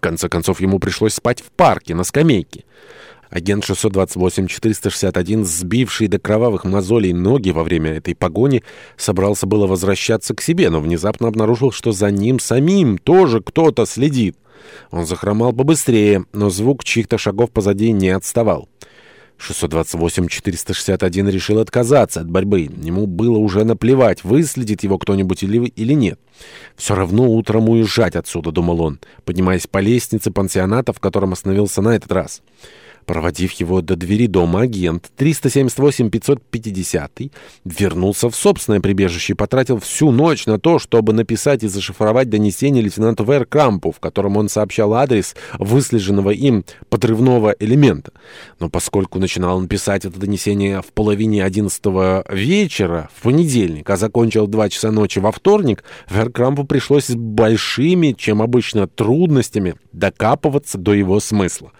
В конце концов, ему пришлось спать в парке на скамейке. Агент 628-461, сбивший до кровавых мозолей ноги во время этой погони, собрался было возвращаться к себе, но внезапно обнаружил, что за ним самим тоже кто-то следит. Он захромал побыстрее, но звук чьих-то шагов позади не отставал. 628-461 решил отказаться от борьбы. Ему было уже наплевать, выследит его кто-нибудь или, или нет. «Все равно утром уезжать отсюда», — думал он, поднимаясь по лестнице пансионата, в котором остановился на этот раз. Проводив его до двери дома, агент 378-550 вернулся в собственное прибежище и потратил всю ночь на то, чтобы написать и зашифровать донесение лейтенанту Вэр Крампу, в котором он сообщал адрес выслеженного им подрывного элемента. Но поскольку начинал он писать это донесение в половине 11 вечера в понедельник, а закончил 2 часа ночи во вторник, Вэр Крампу пришлось с большими, чем обычно, трудностями докапываться до его смысла.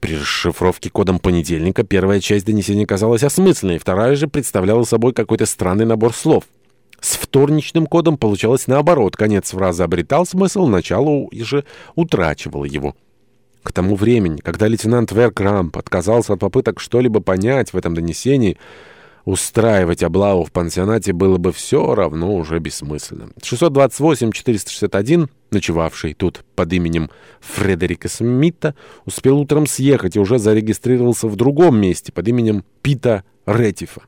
При расшифровке кодом понедельника первая часть донесения казалась осмысленной, вторая же представляла собой какой-то странный набор слов. С вторничным кодом получалось наоборот. Конец фразы обретал смысл, начало уже утрачивало его. К тому времени, когда лейтенант Веркрамп отказался от попыток что-либо понять в этом донесении, устраивать облаву в пансионате было бы все равно уже бессмысленно. 628-461 ночевавший тут под именем Фредерика Смита, успел утром съехать и уже зарегистрировался в другом месте под именем Пита Ретифа.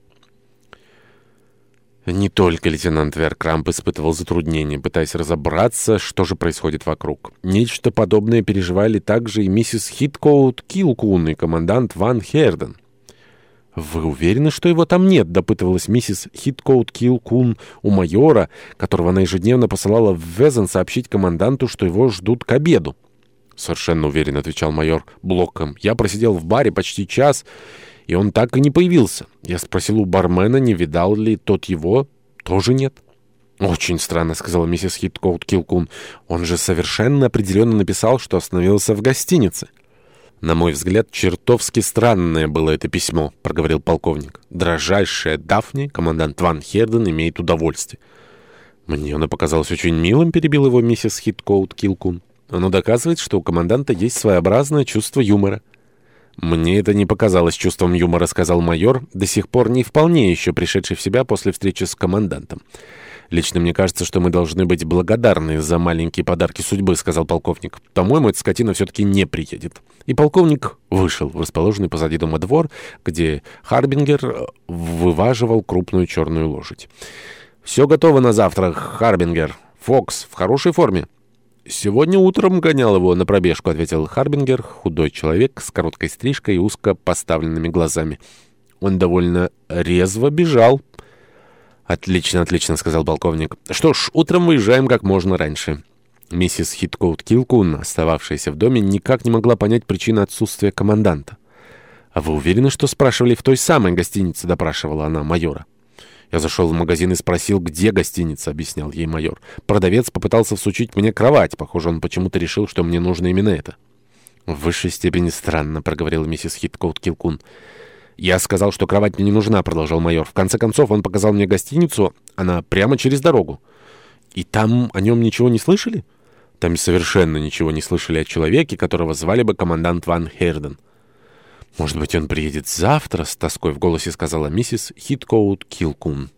Не только лейтенант Веркрамп испытывал затруднения, пытаясь разобраться, что же происходит вокруг. Нечто подобное переживали также и миссис Хиткоут Килкун и командант Ван Херден. «Вы уверены, что его там нет?» — допытывалась миссис Хиткоут Килл у майора, которого она ежедневно посылала в Везен сообщить команданту, что его ждут к обеду. «Совершенно уверен», — отвечал майор Блоком. «Я просидел в баре почти час, и он так и не появился. Я спросил у бармена, не видал ли тот его. Тоже нет». «Очень странно», — сказала миссис Хиткоут Килкун. «Он же совершенно определенно написал, что остановился в гостинице». «На мой взгляд, чертовски странное было это письмо», — проговорил полковник. «Дрожайшая Дафни, командант Ван Херден, имеет удовольствие». «Мне оно показалось очень милым», — перебил его миссис Хиткоут Килкун. «Оно доказывает, что у команданта есть своеобразное чувство юмора». «Мне это не показалось чувством юмора», — сказал майор, до сих пор не вполне еще пришедший в себя после встречи с командантом. «Лично мне кажется, что мы должны быть благодарны за маленькие подарки судьбы», — сказал полковник. «По-моему, эта скотина все-таки не приедет». И полковник вышел в расположенный позади дома двор, где Харбингер э, вываживал крупную черную лошадь. «Все готово на завтра, Харбингер. Фокс в хорошей форме». «Сегодня утром гонял его на пробежку», — ответил Харбингер, худой человек с короткой стрижкой и узко поставленными глазами. «Он довольно резво бежал». «Отлично, отлично», — сказал полковник. «Что ж, утром выезжаем как можно раньше». Миссис Хиткоут Килкун, остававшаяся в доме, никак не могла понять причины отсутствия команданта. «А вы уверены, что спрашивали в той самой гостинице?» — допрашивала она майора. «Я зашел в магазин и спросил, где гостиница», — объяснял ей майор. «Продавец попытался всучить мне кровать. Похоже, он почему-то решил, что мне нужно именно это». «В высшей степени странно», — проговорила миссис Хиткоут Килкун. «Килкун». «Я сказал, что кровать мне не нужна», — продолжал майор. «В конце концов, он показал мне гостиницу, она прямо через дорогу». «И там о нем ничего не слышали?» «Там совершенно ничего не слышали о человеке, которого звали бы командант Ван Херден». «Может быть, он приедет завтра?» — с тоской в голосе сказала миссис Хиткоут Килкун.